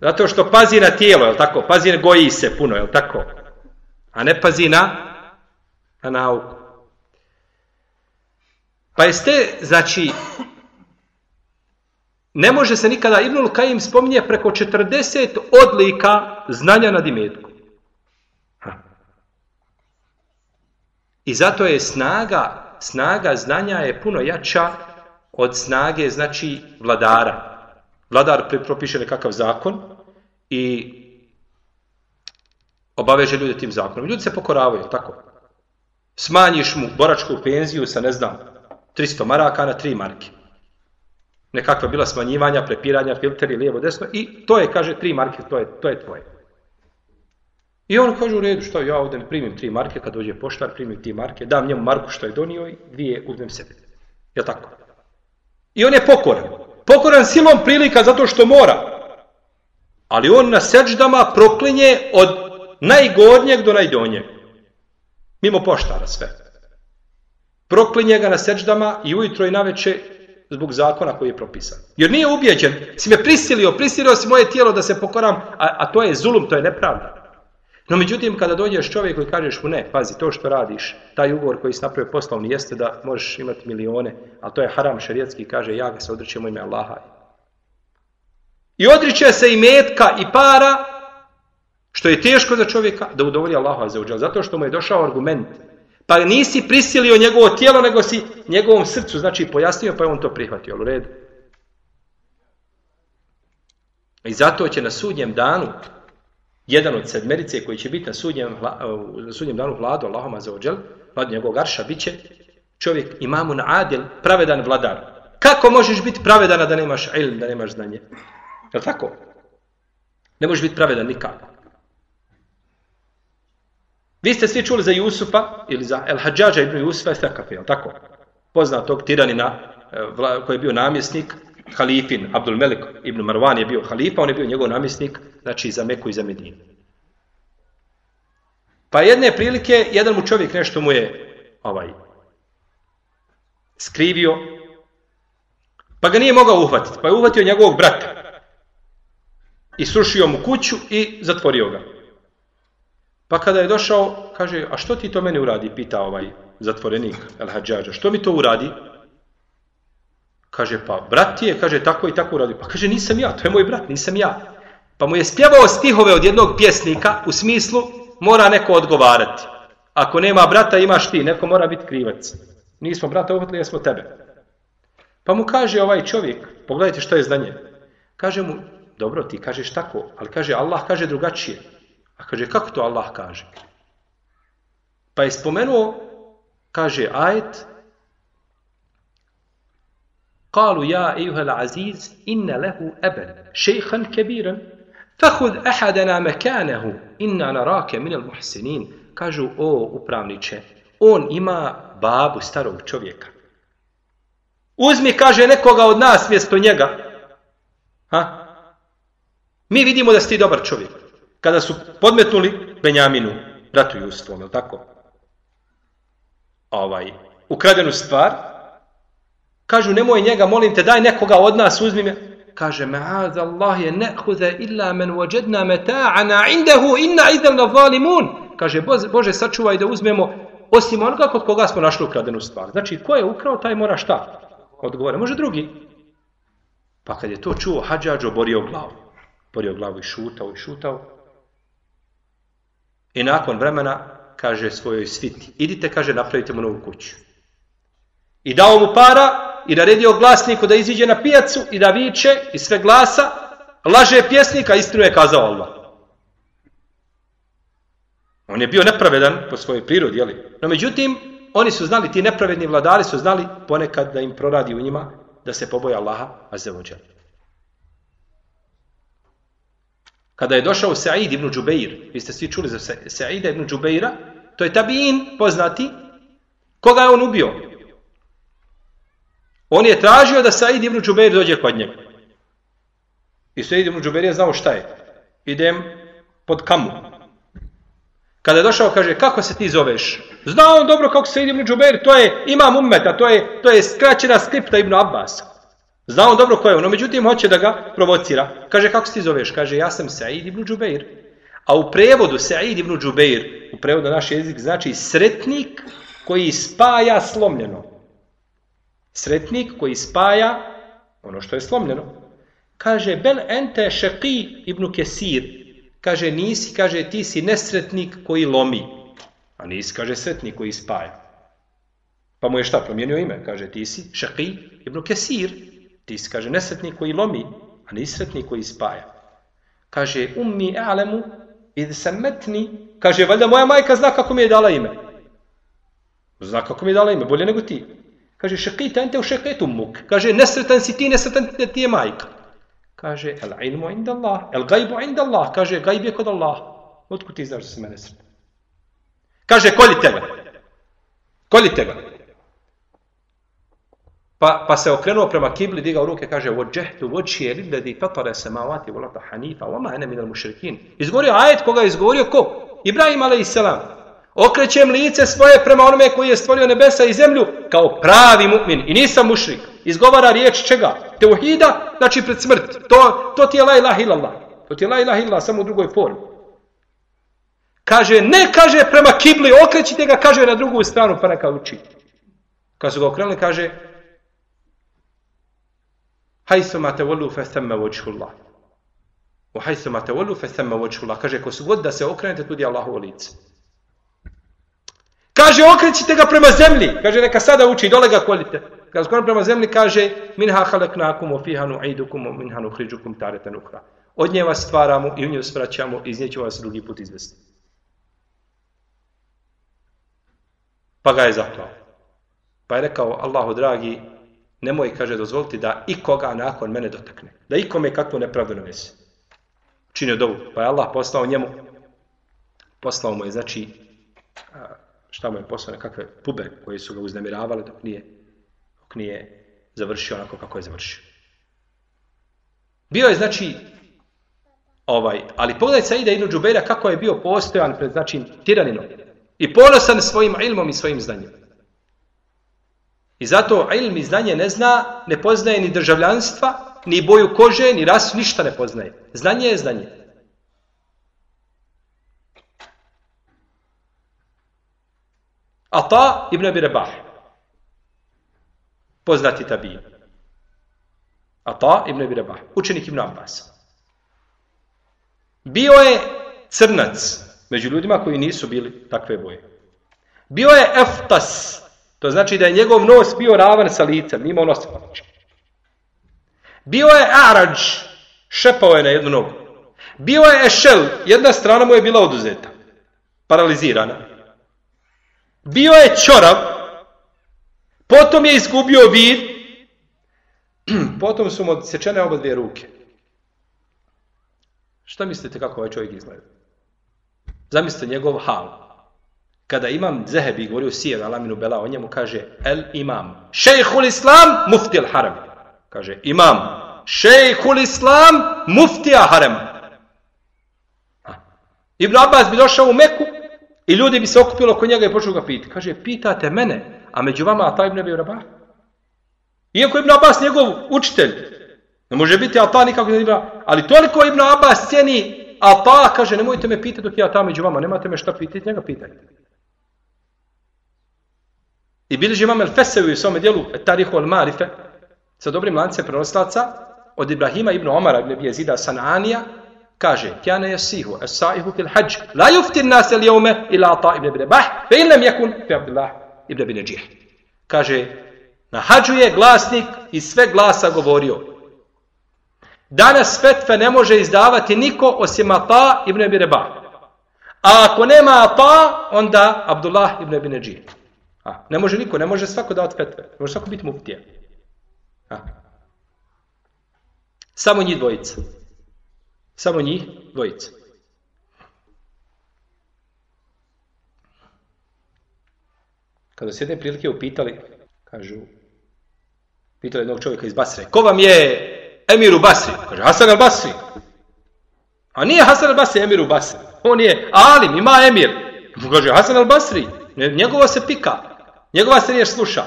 Zato što pazi na tijelo, jel tako? Pazi goji se puno, jel tako? A ne pazi na, na nauku. Pa jeste, znači, ne može se nikada, Ibnul Kajim spominje preko 40 odlika znanja na dimetku. I zato je snaga snaga znanja je puno jača od snage, znači, vladara. Vladar propiše nekakav zakon i obaveže ljude tim zakonom. Ljudi se pokoravaju, tako. Smanjiš mu boračku penziju sa, ne znam, 300 maraka na 3 marke. Nekakva bila smanjivanja, prepiranja, filteri, lijevo, desno i to je, kaže, 3 marke, to je, to je tvoje. I on kaže u redu, što ja ovdje primim tri marke, kad dođe poštar, primim tri marke, dam njemu marku što je donio i dvije uzmem sebi. Je tako? I on je pokoran. Pokoran silom prilika zato što mora. Ali on na seđdama proklinje od najgornjeg do najdonjeg. Mimo poštara sve. Proklinje ga na seđdama i ujutro i naveče zbog zakona koji je propisan. Jer nije ubijeđen, si me prisilio, prisilio si moje tijelo da se pokoram, a, a to je zulum, to je nepravda. No međutim, kada dođeš čovjek koji kažeš mu ne, pazi, to što radiš, taj ugovor koji si napravio poslovni jeste da možeš imati milione, ali to je haram šerijetski, kaže ja ga se odrećemo ime Allaha. I odriče se i metka i para, što je teško za čovjeka, da udovolji Allahu Azzawajal, zato što mu je došao argument. Pa nisi prisilio njegovo tijelo, nego si njegovom srcu, znači pojasnio, pa je on to prihvatio. U redu. I zato će na sudnjem danu jedan od sedmerice koji će biti na sudnjem, na sudnjem danu vladu Allahom Azzawajal, vladu njegovog arša, bit će čovjek imamu na adil, pravedan vladar. Kako možeš biti pravedan da nemaš ilm, da nemaš znanje? Je li tako? Ne možeš biti pravedan nikako. Vi ste svi čuli za Jusufa ili za El Hadžađa ibn Jusufa Thakafe, je tako? Poznatog tiranina koji je bio namjesnik, halifin Abdul Melik ibn Marwan je bio halifa, on je bio njegov namjesnik, znači za Meku i za Medinu. Pa jedne prilike, jedan mu čovjek nešto mu je ovaj, skrivio, pa ga nije mogao uhvatiti, pa je uhvatio njegovog brata i srušio mu kuću i zatvorio ga. Pa kada je došao, kaže, a što ti to meni uradi, pita ovaj zatvorenik El Hadžađa, što mi to uradi? Kaže, pa brat ti je, kaže, tako i tako uradi. Pa kaže, nisam ja, to je moj brat, nisam ja. Pa mu je spjevao stihove od jednog pjesnika u smislu, mora neko odgovarati. Ako nema brata, imaš ti, neko mora biti krivac. Nismo brata uhvatili, jesmo tebe. Pa mu kaže ovaj čovjek, pogledajte što je znanje. Kaže mu, dobro, ti kažeš tako, ali kaže, Allah kaže drugačije. A kaže, kako to Allah kaže? Pa je spomenuo, kaže ajet, Kalu ja ejuhel aziz, inna lehu eben, šejhan kebiran, fahud ahadana mekanehu, inna narake minel muhsinin. Kažu, o upravniče, on ima babu starog čovjeka. Uzmi, kaže, nekoga od nas mjesto njega. Ha? Mi vidimo da si dobar čovjek kada su podmetnuli Benjaminu bratu Jusufu, je tako ovaj ukradenu stvar Kažu, nemoj njega, molim te, daj nekoga od nas, uzmi me. Kaže, ma'az Allah je ne'huze illa men wajadna meta'ana indahu inna idan la zalimun. Kaže, Bože, sačuvaj da uzmemo osim onoga kod koga smo našli ukradenu stvar. Znači, ko je ukrao, taj mora šta? Odgovore, može drugi. Pa kad je to čuo, hađađo borio glavu. Borio glavu i šutao i šutao. I nakon vremena kaže svojoj sviti, idite, kaže, napravite mu novu kuću. I dao mu para i naredio glasniku da iziđe na pijacu i da viče i sve glasa, laže pjesnika, istinu je kazao Allah. On je bio nepravedan po svojoj prirodi, jeli? No međutim, oni su znali, ti nepravedni vladari su znali ponekad da im proradi u njima da se poboja Allaha azzevođa. Kada je došao Sa'id ibn Džubeir, vi ste svi čuli za Sa'ida ibn Džubeira, to je tabiin poznati, koga je on ubio? On je tražio da Said ibn Džubeir dođe kod njega. I Said ibn Džubeir je znao šta je. Idem pod kamu. Kada je došao, kaže, kako se ti zoveš? Znao on dobro kako se Said ibn Džubeir, to je imam ummeta, to je, to je skraćena skripta ibn Abbas. Znao on dobro ko je ono, međutim hoće da ga provocira. Kaže, kako se ti zoveš? Kaže, ja sam Said ibn Džubeir. A u prevodu Said ibn Džubeir, u prevodu naš jezik, znači sretnik koji spaja slomljeno. Sretnik koji spaja ono što je slomljeno. Kaže, bel ente šeqi ibn Kesir. Kaže, nisi, kaže, ti si nesretnik koji lomi. A nisi, kaže, sretnik koji spaja. Pa mu je šta promijenio ime? Kaže, ti si šeqi ibn Kesir. Ti si, kaže, nesretnik koji lomi, a nisi sretnik koji spaja. Kaže, ummi alemu id sametni. Kaže, valjda moja majka zna kako mi je dala ime. Zna kako mi je dala ime, bolje nego ti. Kaže, šekita ente u šeketu muk. Kaže, nesretan si ti, nesretan ti je majka. Kaže, el ilmu inda Allah, el gajbu inda Allah. Kaže, gajb je kod Allah. Otkud ti znaš da si me nesretan? Kaže, koljite ga. Koljite ga. Pa, pa se okrenuo prema kibli, digao ruke, kaže, vođehtu vođije lilladi fatare samavati volata hanifa, vama ene minal mušrikin. Izgovorio ajet koga je izgovorio ko? Ibrahim a.s. Okrećem lice svoje prema onome koji je stvorio nebesa i zemlju kao pravi mu'min. I nisam mušrik. Izgovara riječ čega? Teuhida, znači pred smrt. To, to ti je la ilaha illallah. To ti je la ilaha illallah, samo u drugoj formi. Kaže, ne kaže prema kibli, okrećite ga, kaže na drugu stranu, pa neka uči. Kad su ga okrenuli, kaže, hajsuma te volu fe themme vođhullah. U hajsu ma te volu fe themme vočula. Kaže, ko su god da se okrenete, tudi Allahovo lice. Kaže, okrećite ga prema zemlji. Kaže, neka sada uči, dole ga kolite. Kad sklon prema zemlji, kaže, minha haleknakum, o fiha nu'idukum, o minha nuhriđukum tareten ukra. Od nje vas stvaramo i u nje svraćamo, iz nje ću vas drugi put izvesti. Pa ga je zaklao. Pa je rekao, Allahu dragi, nemoj, kaže, dozvoliti da ikoga nakon mene dotakne. Da ikome kakvu nepravdu navesi. Činio dovu. Pa je Allah poslao njemu, poslao mu je, znači, šta mu je poslao, nekakve pube koje su ga uznemiravale dok nije, dok nije završio onako kako je završio. Bio je, znači, ovaj, ali pogledaj Saida ibn Džubeira kako je bio postojan pred, znači, tiraninom. I ponosan svojim ilmom i svojim znanjem. I zato ilm i znanje ne zna, ne poznaje ni državljanstva, ni boju kože, ni rasu, ništa ne poznaje. Znanje je znanje. Ata ibn Abi Rebah. Poznati tabi. Ata ibn Abi Rebah. Učenik ibn Abbas. Bio je crnac među ljudima koji nisu bili takve boje. Bio je eftas. To znači da je njegov nos bio ravan sa licem. Nimao nos Bio je arađ. Šepao je na jednu nogu. Bio je ešel. Jedna strana mu je bila oduzeta. Paralizirana. Bio je čorav, potom je izgubio vid, potom su mu odsečene oba dvije ruke. Šta mislite kako ovaj čovjek izgleda? Zamislite njegov hal. Kada imam Zehebi govorio Sijev Alaminu Bela o njemu, kaže El imam. Šejhul Islam, muftijel harem. Kaže imam. Šejhul Islam, muftija harem. Ibn Abbas bi došao u Meku, i ljudi bi se okupilo oko njega i počeli ga pitati. Kaže, pitate mene, a među vama Ata ibn Abi Rabah? Iako Ibn Abbas njegov učitelj, ne može biti Ata nikako ne Ibn ali toliko Ibn Abbas cijeni Ata, kaže, nemojte me pitati dok je Ata među vama, nemate me šta pitati, njega pitajte. I bilježi imam El-Fesevi u svome dijelu Tarihu al-Marife sa dobrim lancem prenoslaca od Ibrahima ibn Omara ibn Jezida Sananija Kaže, kjane je sihu, es saihu fil hađ, la juftir nas el jome ila ata ibn ibn bah, fe in lem jekun fe abdullah ibn ibn džih. Kaže, na hađu je glasnik i sve glasa govorio. Danas fetve ne može izdavati niko osim ata ibn ibn bah. A ako nema ata, onda Abdullah ibn ibn džih. A, ne može niko, ne može svako davati fetve. Ne može svako biti muftija. A. Samo njih dvojica. Samo njih dvojica. Kada se jedne prilike upitali, kažu, pitali jednog čovjeka iz Basre, ko vam je emir u Basri? Kaže, Hasan al Basri. A nije Hasan al Basri emir u Basri. On je alim, ima emir. Kaže, Hasan al Basri. Njegova se pika. Njegova se nije sluša.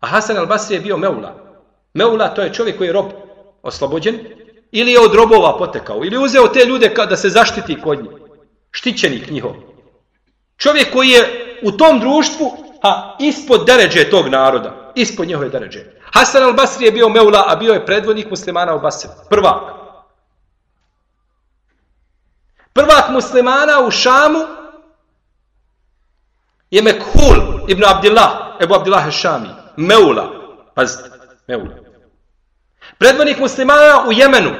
A Hasan al Basri je bio Meula. Meula to je čovjek koji je rob oslobođen ili je od robova potekao, ili uzeo te ljude da se zaštiti kod njih. Štićenik njihov. Čovjek koji je u tom društvu a ispod deređe tog naroda. Ispod njihove deređe. Hasan al-Basri je bio Meula, a bio je predvodnik muslimana u Basri. Prvak. Prvak muslimana u Šamu je Mekhul ibn Abdillah, Ebu Abdillah Šami. Meula. Pazite, Meula. Predvodnik muslimana u Jemenu.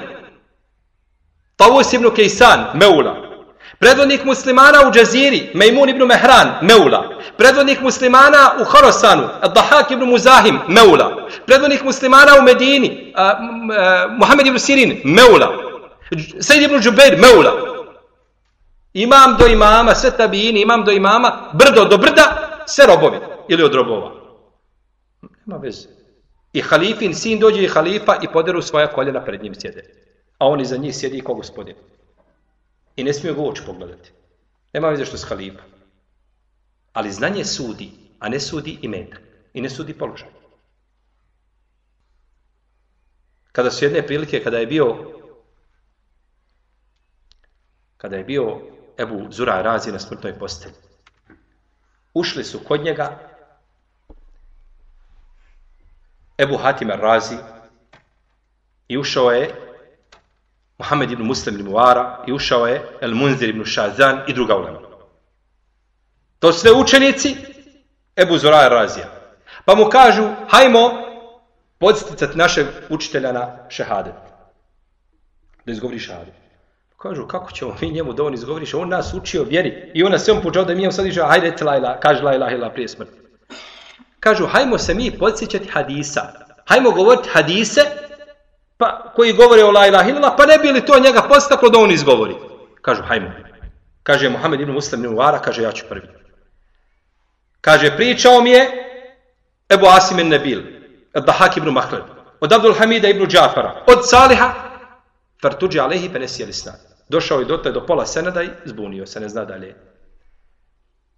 Tavus ibn Kejsan, Meula. Predvodnik muslimana u Džaziri, Mejmun ibn Mehran, Meula. Predvodnik muslimana u Horosanu, Dahak ibn Muzahim, Meula. Predvodnik muslimana u Medini, uh, uh, Muhammed ibn Sirin, Meula. Sejid ibn Džubeir, Meula. Imam do imama, sve tabijini, imam do imama, brdo do brda, sve robovi ili od robova. Nema veze. I halifin sin dođe i halifa i poderu svoja koljena pred njim sjede. A on iza njih sjedi kao gospodin. I ne smiju ga oči pogledati. Nema veze što s halifa. Ali znanje sudi, a ne sudi i metak. I ne sudi položaj. Kada su jedne prilike, kada je bio kada je bio Ebu Zura Razi na smrtnoj postelji. Ušli su kod njega Ebu Hatim Razi i ušao je Muhammed ibn Muslim ibn Muara i ušao je El Munzir ibn Šazan i druga ulema. To sve učenici Ebu Zuraja Razija. Pa mu kažu, hajmo podsticati našeg učitelja na šehadet. Da izgovori šehadet. Kažu, kako ćemo mi njemu da on izgovoriš? On nas učio vjeri. I on nas on počeo da mi njemu sad iša, hajde, la ilaha, kaže la ilaha ila prije smrti. Kažu, hajmo se mi podsjećati hadisa. Hajmo govoriti hadise pa, koji govore o la ilaha ila, pa ne bi li to njega postaklo da on izgovori? Kažu, hajmo. Kaže Muhammed ibn Muslim ibn Uvara, kaže, ja ću prvi. Kaže, pričao mi je Ebu Asim ibn Nabil, od Bahak ibn Mahled, od Abdul Hamida ibn Džafara, od Saliha, Fartuđi Alehi penesi snad. Došao je dotle do pola senada i zbunio se, ne zna dalje.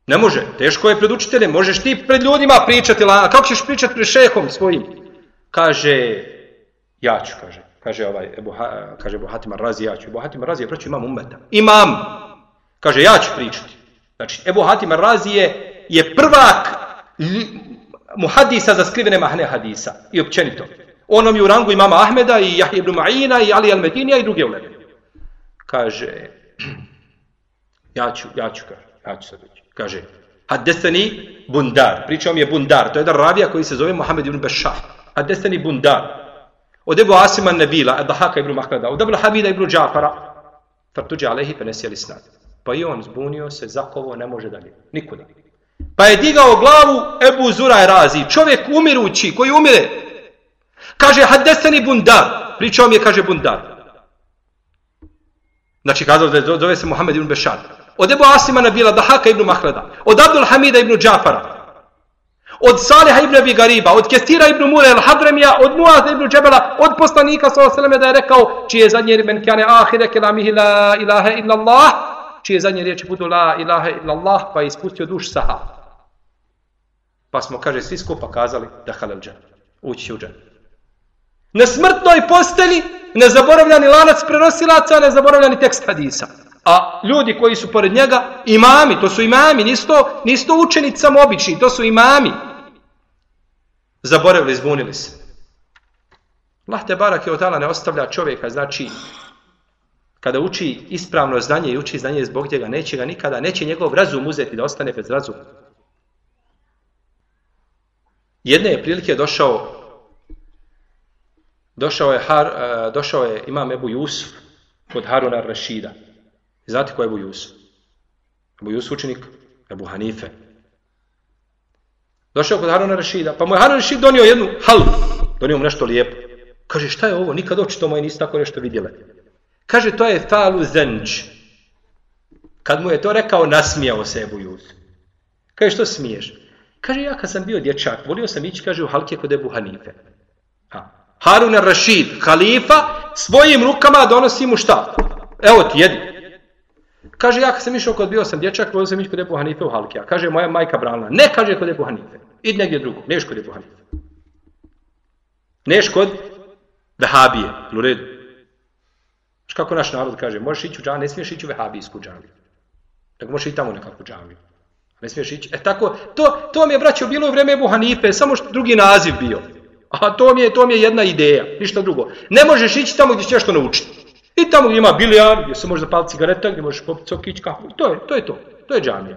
Ne može, teško je pred učiteljem, možeš ti pred ljudima pričati, a kako ćeš pričati pred šehom svojim? Kaže, ja ću, kaže. Kaže ovaj, Ebu, kaže Ebu Razi, ja ću. Ebu Hatima Razi je praću imam umeta. Imam! Kaže, ja ću pričati. Znači, Ebu Hatima Razi je, je prvak muhadisa za skrivene mahne hadisa. I općenito. Onom je u rangu imama Ahmeda i Jahje ibn Ma'ina i Ali al-Medinija i druge uleme. Kaže, ja ću, ja ću, ja ću sad reći. Kaže, Haddesani Bundar. Pričao mi je Bundar. To je jedan ravija koji se zove Mohamed ibn Bešar. Haddesani Bundar. Od Ebu Asima Nabila, od Dahaka ibn Mahlada, od Ebu Hamida ibn Džafara. Fartuđe Alehi penesijeli snad. Pa i on zbunio se, zakovo, ne može dalje. Nikuda. Pa je digao glavu Ebu Zuraj Razi. Čovjek umirući, koji umire. Kaže, Haddesani Bundar. Pričao mi je, kaže Bundar. Znači, kazao da zove se Mohamed ibn Bešar. Od Ebu Asima Nabila, Dahaka ibn Mahlada. Od Abdul Hamida ibn Džafara. Od Saliha ibn Abi Gariba. Od Kestira ibn Mure al-Hadremija. Od Muaza ibn Džebela. Od poslanika s.a.v. da je rekao, čije zadnje men kane ahire kelamihi la ilaha illa Allah. Čije zadnje riječi budu la ilaha illa Allah. Pa je ispustio duš saha. Pa smo, kaže, svi skupa kazali da halal džan. Ući će u džan. Na smrtnoj posteli nezaboravljani lanac prenosilaca, nezaboravljani tekst hadisa. A ljudi koji su pored njega, imami, to su imami, nisu to, učenici samo obični, to su imami. Zaboravili, zbunili se. Allah te barak je odala ne ostavlja čovjeka, znači kada uči ispravno znanje i uči znanje zbog njega, neće ga nikada, neće njegov razum uzeti da ostane bez razuma. Jedne je prilike došao došao je, Har, uh, došao je imam Ebu Jusuf kod Haruna Rašida. Znate ko je Ebu Jusuf? Ebu Jusuf učenik Ebu Hanife. Došao kod Haruna Rašida, pa mu je Harun Rašid donio jednu halv, donio mu nešto lijepo. Kaže, šta je ovo? Nikad očito moje nisi tako nešto vidjele. Kaže, to je falu zenđ. Kad mu je to rekao, nasmijao se Ebu Jusuf. Kaže, što smiješ? Kaže, ja kad sam bio dječak, volio sam ići, kaže, u halke kod Ebu Hanife. Ha. Harun Rašid, halifa, svojim rukama donosi mu šta? Evo ti, jedi. Kaže, ja kad sam išao kod bio sam dječak, volio sam ići kod Ebu Hanife u Halkija. Kaže, moja majka branila. Ne, kaže, kod Ebu Hanife. Idi negdje drugo. Neš kod Ebu Hanife. Neš kod Vehabije. U redu. Znaš kako naš narod kaže, možeš ići u džamiju, ne smiješ ići u Vehabijsku džamiju. Nego možeš i tamo nekakvu džamiju. Ne smiješ ići. E tako, to, to mi je, braćo, bilo u vreme Ebu Hanife, samo što drugi naziv bio. A to mi je, to mi je jedna ideja, ništa drugo. Ne možeš ići tamo gdje ćeš nešto naučiti. I tamo gdje ima bilijar, gdje se može zapaliti cigareta, gdje možeš popiti sokić, kafu. To je, to je to. To je džamija.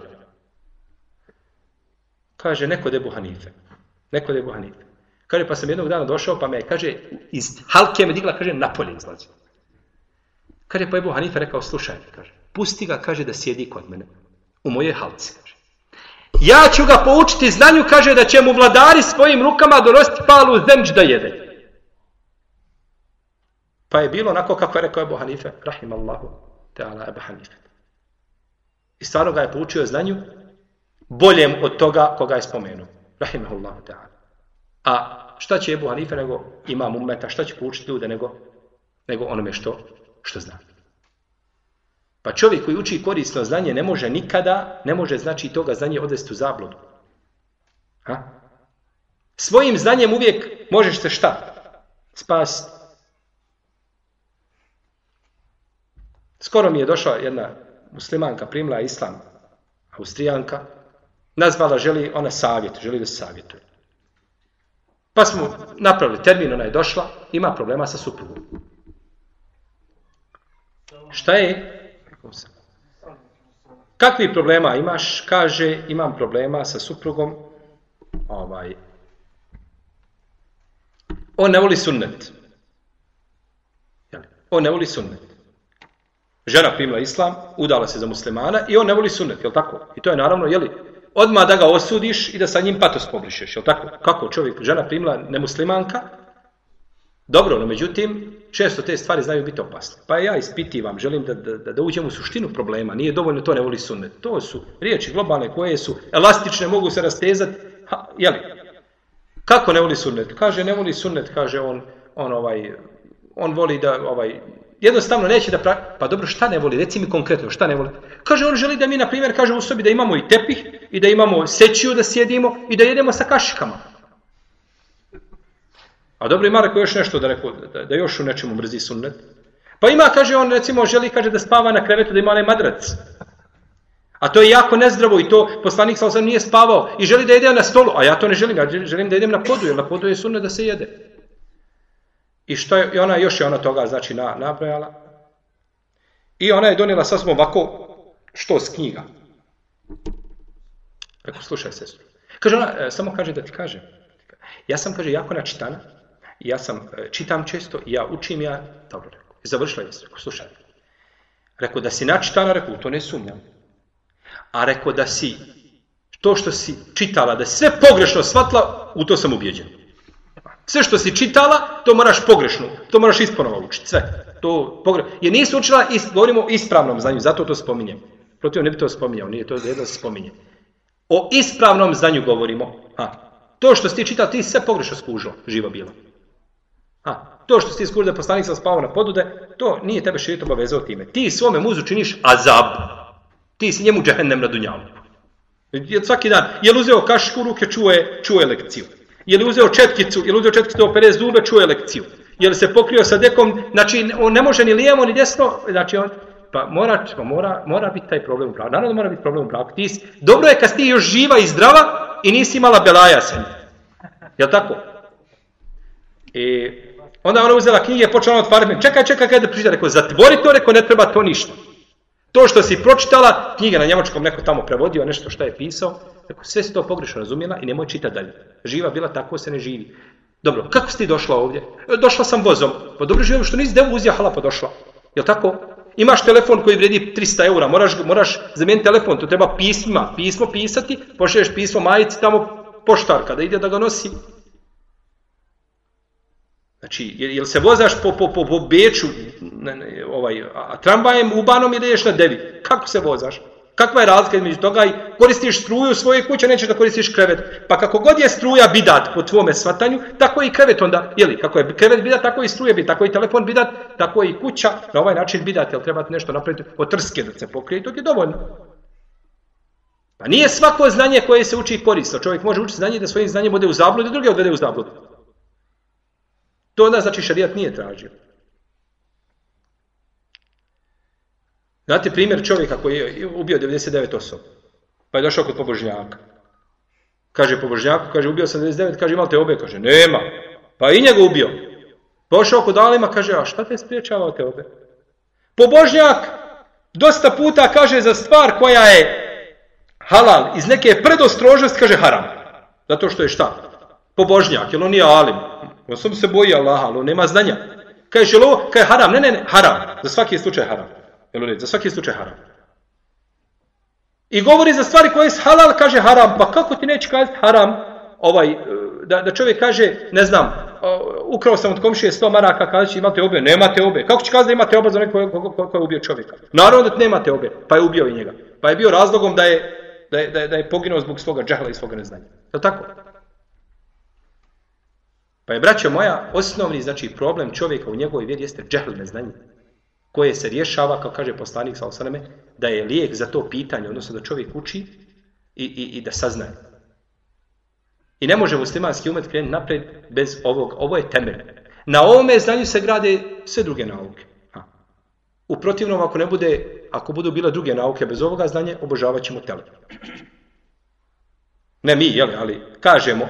Kaže, neko debu Hanife. Neko debu Hanife. Kaže, pa sam jednog dana došao, pa me, kaže, iz halke me digla, kaže, napolje izlazi. Kaže, pa Ebu Hanife rekao, slušaj, kaže, pusti ga, kaže, da sjedi kod mene. U moje halci. Ja ću ga poučiti znanju, kaže, da će mu vladari svojim rukama donositi palu zemđ da jede. Pa je bilo onako kako je rekao Ebu Hanife, rahimallahu ta'ala Ebu Hanife. I stvarno ga je poučio znanju boljem od toga koga je spomenuo. Rahimahullahu ta'ala. A šta će Ebu Hanife nego imam umeta, šta će poučiti ljude nego, nego onome što, što zna. Pa čovjek koji uči korisno znanje ne može nikada, ne može znači toga znanje odvesti u zabludu. Ha? Svojim znanjem uvijek možeš se šta? Spasiti. Skoro mi je došla jedna muslimanka, primila islam, austrijanka, nazvala, želi ona savjet, želi da se savjetuje. Pa smo napravili termin, ona je došla, ima problema sa suprugom. Šta je? Kakvi problema imaš? Kaže, imam problema sa suprugom. Ovaj. On ne voli sunnet. On ne voli sunnet. Žena primila islam, udala se za muslimana i on ne voli sunnet, jel tako? I to je naravno, jeli, odmah da ga osudiš i da sa njim patos pobrišeš, jel tako? Kako čovjek, žena primila nemuslimanka, dobro, no međutim, često te stvari znaju biti opasne. Pa ja ispitivam, želim da, da, da uđem u suštinu problema, nije dovoljno to ne voli sunnet. To su riječi globalne koje su elastične, mogu se rastezati, ha, jeli, kako ne voli sunnet? Kaže, ne voli sunnet, kaže on, on ovaj, on voli da, ovaj, jednostavno neće da pravi, pa dobro, šta ne voli, reci mi konkretno, šta ne voli? Kaže, on želi da mi, na primjer, kaže u sobi da imamo i tepih, i da imamo sećiju da sjedimo, i da jedemo sa kašikama. A dobro, ima rekao još nešto da, rekao, da, da još u nečemu mrzi sunnet. Pa ima, kaže on, recimo, želi, kaže, da spava na krevetu, da ima onaj madrac. A to je jako nezdravo i to poslanik sam nije spavao i želi da jede na stolu, a ja to ne želim, ja želim da idem na podu, jer na podu je sunnet da se jede. I što je, i ona još je ona toga znači na, nabrojala. I ona je donijela sasvim ovako što s knjiga. Rekao, slušaj sestru. Kaže ona, e, samo kaže da ti kaže. Ja sam, kaže, jako načitana. Ja sam, e, čitam često ja učim ja, dobro rekao. Završila je, rekao, slušaj. Rekao, da si načitana, rekao, to ne sumnjam. A rekao, da si, to što si čitala, da sve pogrešno shvatila, u to sam ubijeđen. Sve što si čitala, to moraš pogrešno, to moraš isponova učiti, sve. To pogre... Jer nisi učila, is, govorimo o ispravnom znanju, zato to spominjem. Protiv ne bi to spominjao, nije to jedno se spominje. O ispravnom znanju govorimo. Ha. To što si ti čitala, ti sve pogrešno skužila, živa bila. Ha. To što si ti da poslanik sam spavao na podude, to nije tebe širit obavezao time. Ti svome muzu činiš azab. Ti si njemu džehennem na dunjalu. Svaki dan, je uzeo kašku ruke, čuje, čuje lekciju. Je li uzeo četkicu, je li uzeo četkicu da opere zube, čuje lekciju. Je li se pokrio sa dekom, znači on ne može ni lijevo ni desno, znači on, pa mora, pa mora, mora biti taj problem u braku. Naravno mora biti problem u braku. Ti, dobro je kad ti još živa i zdrava i nisi imala belaja se. Jel tako? I onda ona uzela knjige i počela otvarati. Čekaj, čekaj, kada priča, rekao, zatvori to, rekao, ne treba to ništa. To što si pročitala, knjiga na njemačkom neko tamo prevodio, nešto što je pisao, Rekao, sve si to pogrešno razumjela i nemoj čitati dalje. Živa bila, tako se ne živi. Dobro, kako si ti došla ovdje? Došla sam vozom. Pa dobro živo, što nisi devu uzjahala pa došla. Jel tako? Imaš telefon koji vredi 300 eura, moraš, moraš zamijeniti telefon, to treba pisma, pismo pisati, pošliješ pismo majici tamo poštarka da ide da ga nosi. Znači, jel se vozaš po, po, po, po Beču, ne, ne, ovaj, a tramvajem ubanom ili ideš na devi? Kako se vozaš? Kakva je razlika između toga i koristiš struju svoje kuće, nećeš da koristiš krevet. Pa kako god je struja bidat po tvome svatanju, tako i krevet onda, jeli, kako je krevet bidat, tako i struje bidat, tako i telefon bidat, tako i kuća, na ovaj način bidat, jel treba nešto napraviti od trske da se pokrije, to je dovoljno. Pa nije svako znanje koje se uči korisno. Čovjek može učiti znanje da svojim znanjem bude u zabludu i druge odvede u zabludu. To onda znači šarijat nije tražio. Znate primjer čovjeka koji je ubio 99 osoba. Pa je došao kod pobožnjaka. Kaže pobožnjaku, kaže ubio sam 99, kaže imali te obe? Kaže nema. Pa i njega ubio. Pošao kod Alima, kaže a šta te spriječava te obe? Pobožnjak dosta puta kaže za stvar koja je halal, iz neke predostrožnosti kaže haram. Zato što je šta? Pobožnjak, jer on nije alim. On sam se boji Allaha, ali on nema znanja. Kaže, lo, kaže haram, ne, ne, ne, haram. Za svaki slučaj haram. Jel Za svaki slučaj haram. I govori za stvari koje je halal, kaže haram. Pa kako ti neće kazati haram? Ovaj, e, da, da čovjek kaže, ne znam, ukrao sam od komšije 100 maraka, kaže će imate obe. Nemate obe. Kako će kazati da imate obe za neko ko, ko, ko je ubio čovjeka? Naravno da nemate obe. Pa je ubio i njega. Pa je bio razlogom da je, da je, da je, da je poginuo zbog svoga džahla i svoga neznanja. Je tako? Pa je, braćo moja, osnovni znači, problem čovjeka u njegovoj vjeri jeste džahl neznanje koje se rješava, kao kaže poslanik Salosaneme, da je lijek za to pitanje, odnosno da čovjek uči i, i, i da saznaje. I ne može muslimanski umet krenuti napred bez ovog. Ovo je temelj. Na ovome znanju se grade sve druge nauke. Ha. U protivnom, ako ne bude, ako budu bile druge nauke bez ovoga znanja, obožavat ćemo tele. Ne mi, jel, ali kažemo,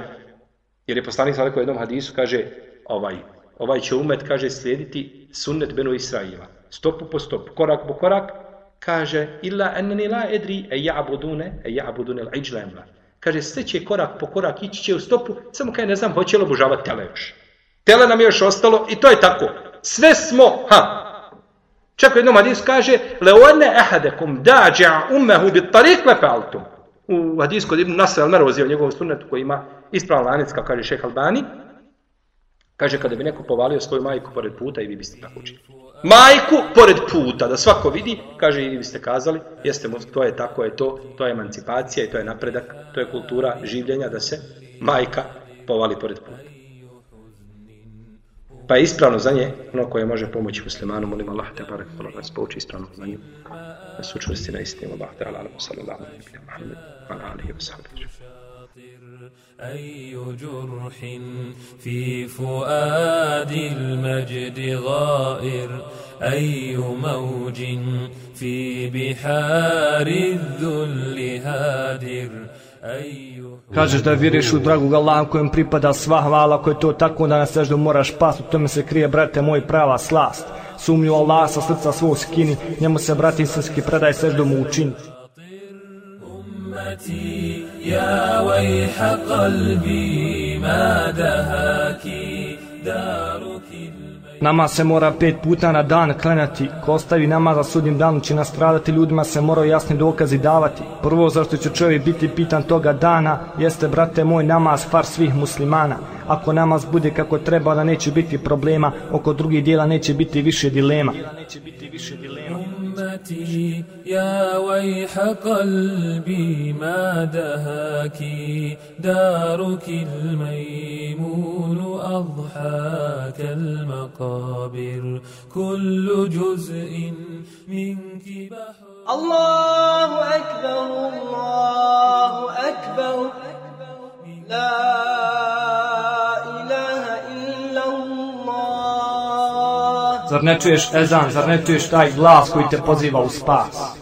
jer je poslanik sa u jednom hadisu, kaže, ovaj, ovaj će umet, kaže, slijediti sunnet Benu Israila stopu po stopu, korak po korak, kaže, illa enneni la edri e ja'budune, e ja'budune l'ijla emla. Kaže, sve će korak po korak ići će u stopu, samo kaj ne znam, hoće li obožavati tele još. Tele nam je još ostalo i to je tako. Sve smo, ha, Čak u jednom hadisu kaže Leone ehadekum dađa ummehu bit tarik lefaltum. U hadisu kod Ibn Nasr al-Mervozi u njegovom sunnetu koji ima ispravan lanac, kao kaže šeha Albani, kaže kada bi neko povalio svoju majku pored puta i vi biste tako učili. Majku pored puta, da svako vidi, kaže i vi biste kazali, jeste, to je tako, je to, to je emancipacija i to je napredak, to je kultura življenja da se majka povali pored puta. Pa je ispravno za nje ono koje može pomoći muslimanu, molim Allah te barek da nas pouči ispravno za nju. Da su učvrsti na istinu, Allah te ala sallallahu alaihi Muhammed, wa alihi wa sahbihi. أي جرح في فؤاد المجد غائر أي موج في بحار الذل هادر أي Kažeš da vjeruješ u dragog Allaha kojem pripada sva hvala, ako je to tako da na seždu moraš past, u tome se krije, brate moj, prava slast. Sumnju Allah sa srca svog skini, njemu se, brati istinski, predaj seždu mu učini. أمتي يا ويح قلبي ما دهاك دارك Nama se mora pet puta na dan klanjati, ko ostavi nama za sudnjim danom će nastradati, ljudima se moraju jasni dokazi davati. Prvo zašto će čovjek biti pitan toga dana, jeste brate moj namaz far svih muslimana. Ako namaz bude kako treba, da neće biti problema, oko drugih dijela neće biti više dilema. Neće biti više dilema. أمتي يا ويح قلبي ما دهاك دارك الميمون أضحاك المقابر كل جزء منك بحر الله أكبر الله أكبر لا إله إلا الله Zar ne čuješ ezan, zar ne čuješ taj glas koji te poziva u spas?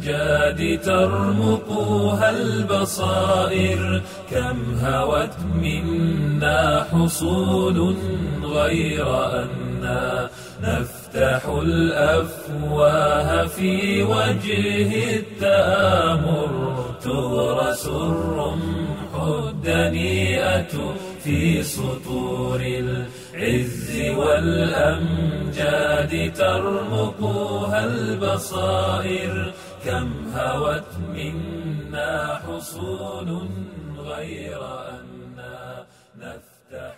والأمجاد ترمقها البصائر كم هوت منا حصول غير أنا نفتح الأفواه في وجه التآمر. تغرس الرمح الدنيئة في سطور العز والأمجاد. ترمقها البصائر كم هوت منا حصول غير أنا نفتح